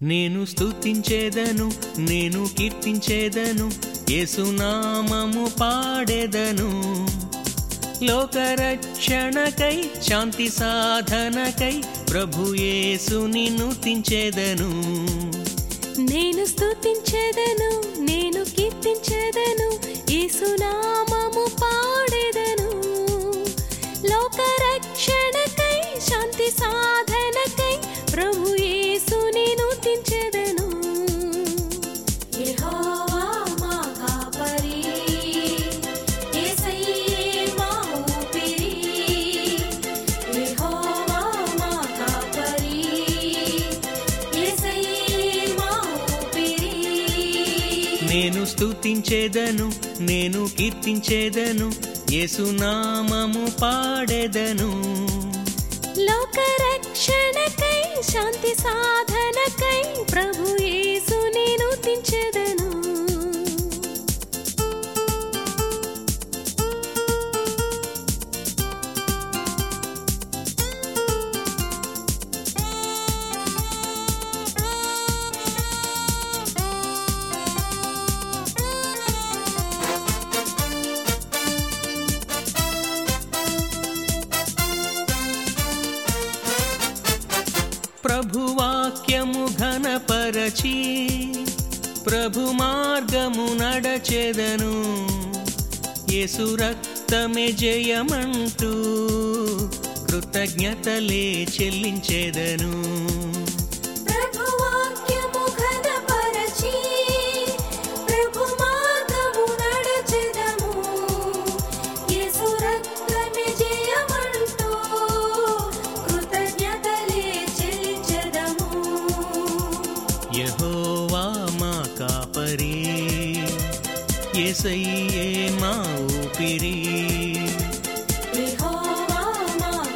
నేను స్తుతించేదను నేను కీర్తించేదను యేసునామము పాడెదను. లోకరక్షణకై శాంతి సాధనకై ప్రభు యేసుని నుతించేదను నేను స్తుతించేదను నేను కీర్తించేదను యేసునామము పాడే నేను స్తుతించేదను నేను కీర్తించేదను యేసునామము పాడెదను. లోకరక్షణకై శాంతి సాధన ప్రభువాక్యము ఘనపరచి ప్రభు మార్గము నడచెదను. యేసు రక్తమే జయమంటూ కృతజ్ఞతలే చెల్లించెదను.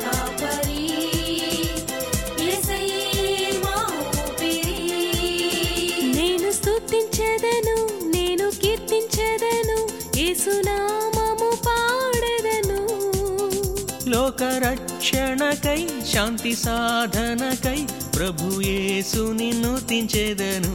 కాపరి. మా ఊపిరి. నేను స్తుతించెదను నేను కీర్తించెదను యేసునామము పాడెదను. లోకరక్షణకై శాంతి సాధనకై ప్రభు యేసుని నుతించెదను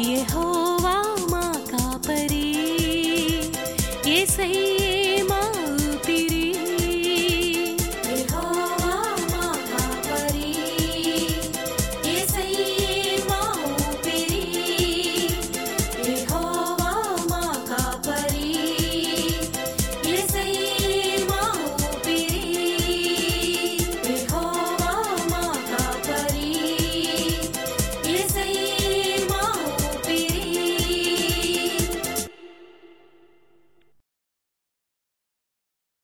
ये होवा माँ का परी। ये सही